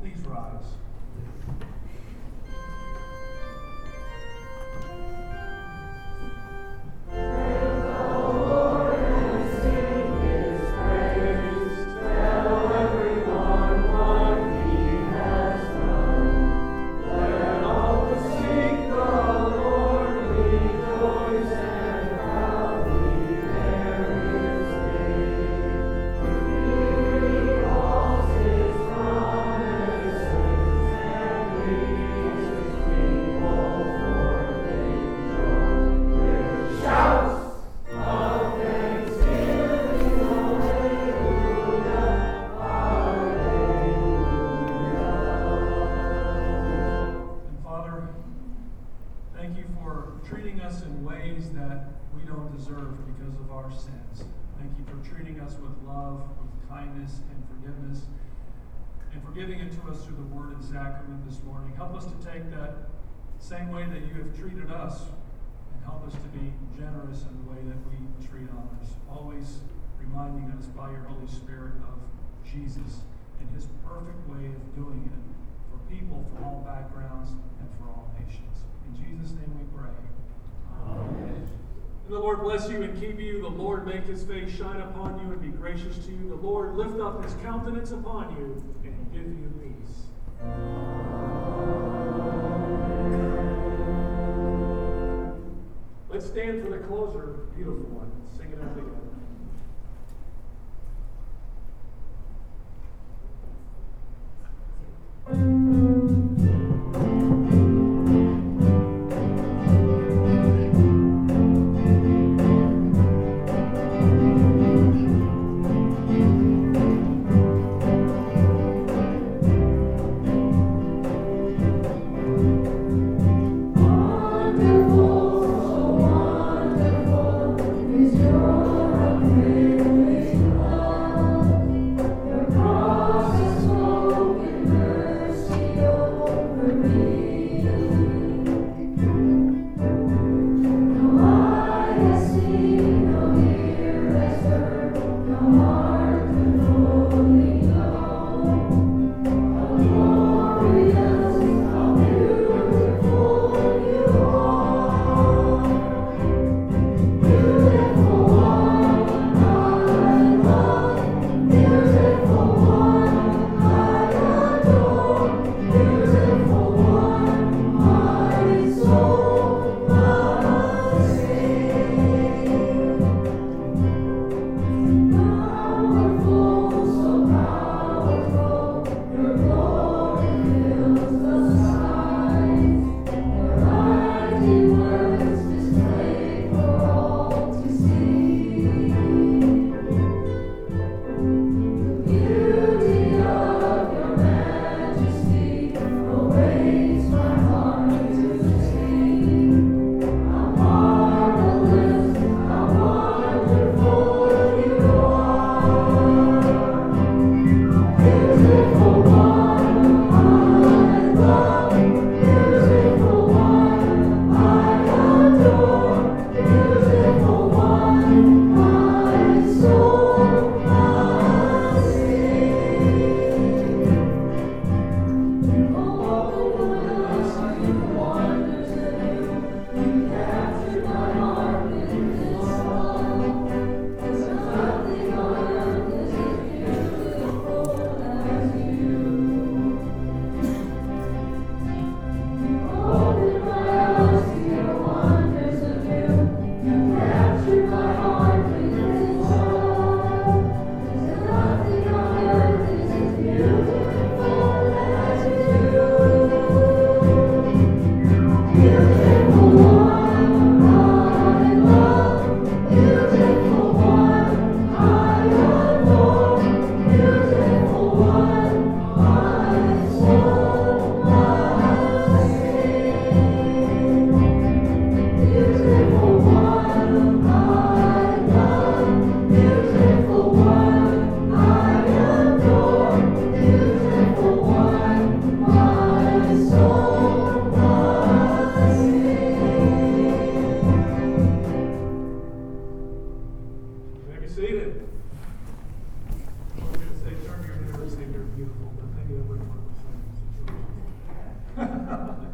Please rise. Thank you for treating us with love, with kindness, and forgiveness, and for giving it to us through the word and sacrament this morning. Help us to take that same way that you have treated us, and help us to be generous in the way that we treat others. Always reminding us by your Holy Spirit of Jesus and his perfect way of doing it for people from all backgrounds and for all nations. In Jesus' name we pray. Amen. The Lord bless you and keep you. The Lord make his face shine upon you and be gracious to you. The Lord lift up his countenance upon you and give you peace. Let's stand for the closer, beautiful one. Sing it out together.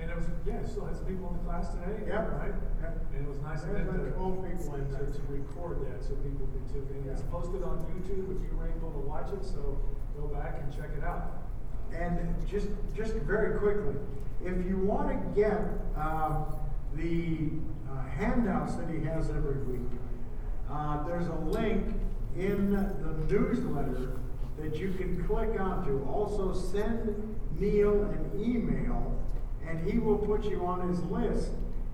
And it was, yeah, still had some people in the class today. Yep. Right? Yep. And it was nice There's of them like to, 12 people in to, to record that so people could tune in. It's Yeah. posted on YouTube if you were able to watch it, so go back and check it out. And just just very quickly, if you want to get um, the uh, handouts that he has every week, Uh, there's a link in the newsletter that you can click onto. Also, send Neil an email, and he will put you on his list,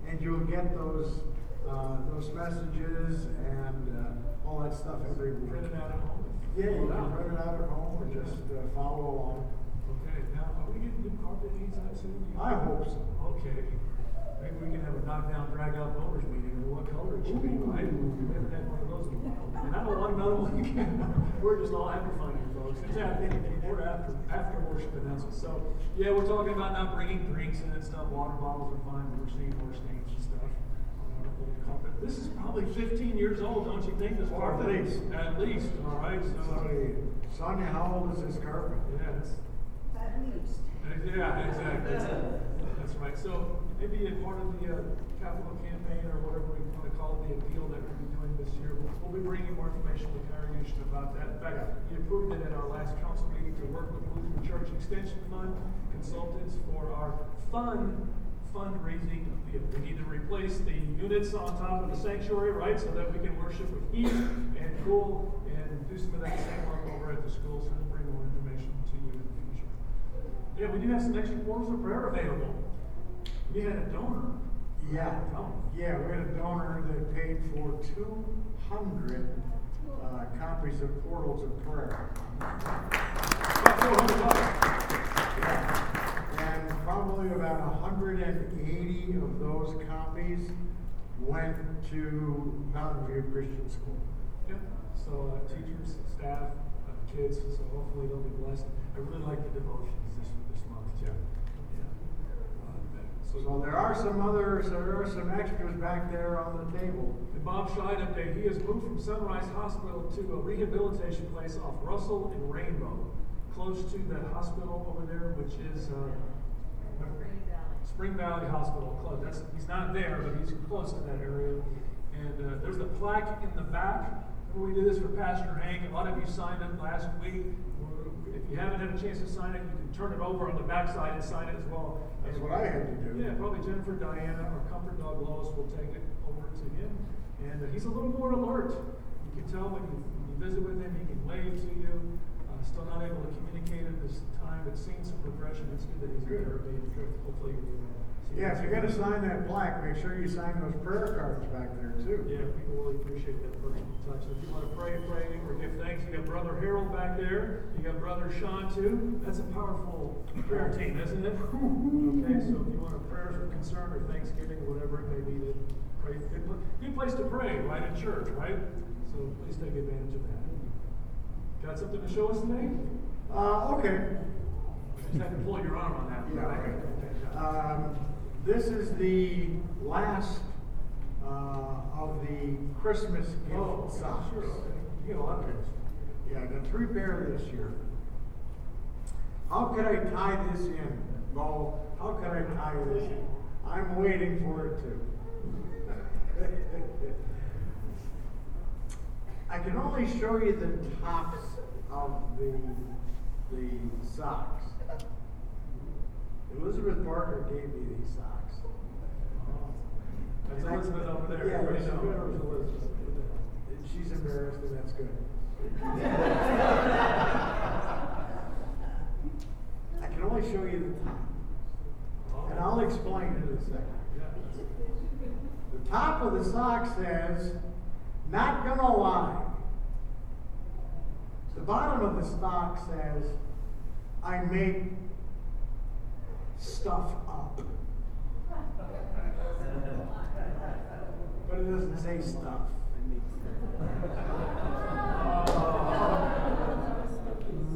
and you'll get those uh, those messages and uh, all that stuff every week. Print it out at home. Yeah, you Wow. can print it out at home or just uh, follow along. Okay, now, are we getting new carpet anytime soon? I hope so. Okay, maybe we can have a knock-down, drag-out voters meeting, what color it should be, right? We haven't had one of those in a while, and I don't want another one again. We're just all having fun folks. It's happening, we're after, after worship announcements, so, yeah, we're talking about not bringing drinks in and stuff, water bottles are fine, but we're seeing more stains and stuff on our old carpet. This is probably fifteen years old, don't you think, this Or at carpet? least. At least, all right, so, Somebody, Sonia, how old is this carpet? yeah, it's, At least. yeah, exactly. That's right. Maybe a part of the uh, capital campaign or whatever we want to call it, the appeal that we'll be doing this year, we'll, we'll be bringing more information to the congregation about that. In fact, we approved it at our last council meeting to work with Lutheran Church Extension Fund consultants for our fund fundraising. We need to replace the units on top of the sanctuary, right, so that we can worship with heat and cool and do some of that same work over at the school. So we'll bring more information to you in the future. Yeah, we do have some extra portals of prayer available. We had a donor. Yeah, yeah, we had a donor that paid for two hundred, uh, copies of Portals of Prayer. About four hundred. Yeah. And probably about hundred and eighty of those copies went to Mountain View Christian School. Yeah, so uh, teachers, staff, uh, kids, so hopefully they'll be blessed. I really like the devotions this, this month too. Yeah. So there are some others, there are some extras back there on the table. And Bob Scheid update, he has moved from Sunrise Hospital to a rehabilitation place off Russell and Rainbow, close to that hospital over there, which is, uh, Spring Valley Hospital, close, that's, he's not there, but he's close to that area. And, uh, there's a plaque in the back, Remember we did this for Pastor Hank, a lot of you signed it last week. If you haven't had a chance to sign it, you can turn it over on the backside and sign it as well. That's what I had to do. Yeah, probably Jennifer, Diana, or Comfort Dog Lois will take it over to him. And uh, he's a little more alert. You can tell when you, when you visit with him, he can wave to you. Uh, still not able to communicate at this time, but seeing some progression. It's good that he's in therapy. Good. Hopefully, Yeah, if you're gonna sign that plaque, make sure you sign those prayer cards back there too. Yeah, people really appreciate that personal touch. So If you want to pray, pray, or give thanks, you got Brother Harold back there. You got Brother Sean too. That's a powerful prayer team, isn't it? Okay, so if you want a prayer for concern or thanksgiving, whatever it may be, to pray. Good, good place to pray, right in church, right? So please take advantage of that. Got something to show us today? Uh, okay. Just have to pull your arm on that. Yeah, right? okay. Um, this is the last, uh, of the Christmas Oh, gift socks. sure. You get a lot of those. Yeah, I got three pair this year. How could I tie this in, Bo? How could I tie this in? I'm waiting for it to. I can only show you the tops of the, the socks. Elizabeth Parker gave me these socks. That's Elizabeth over there. Yeah, Everybody she's knows. good. There's Elizabeth. She's embarrassed and that's good. I can only show you the top. And I'll explain in a second. Yeah. The top of the sock says, not gonna lie. The bottom of the sock says, I make stuff up. But it doesn't say stuff.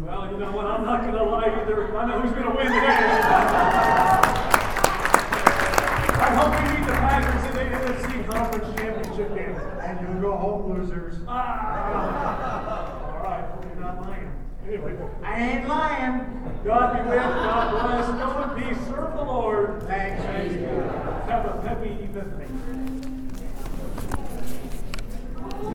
Well, you know what? I'm not going to lie either. I know who's going to win today. I hope we beat the Packers in the NFC Conference Championship game. And you'll go home losers. Ah! All right, hope you're not lying. Anyway, I ain't lying. God be with, God bless, go in peace, serve the Lord. Thanks. Have a happy epiphany.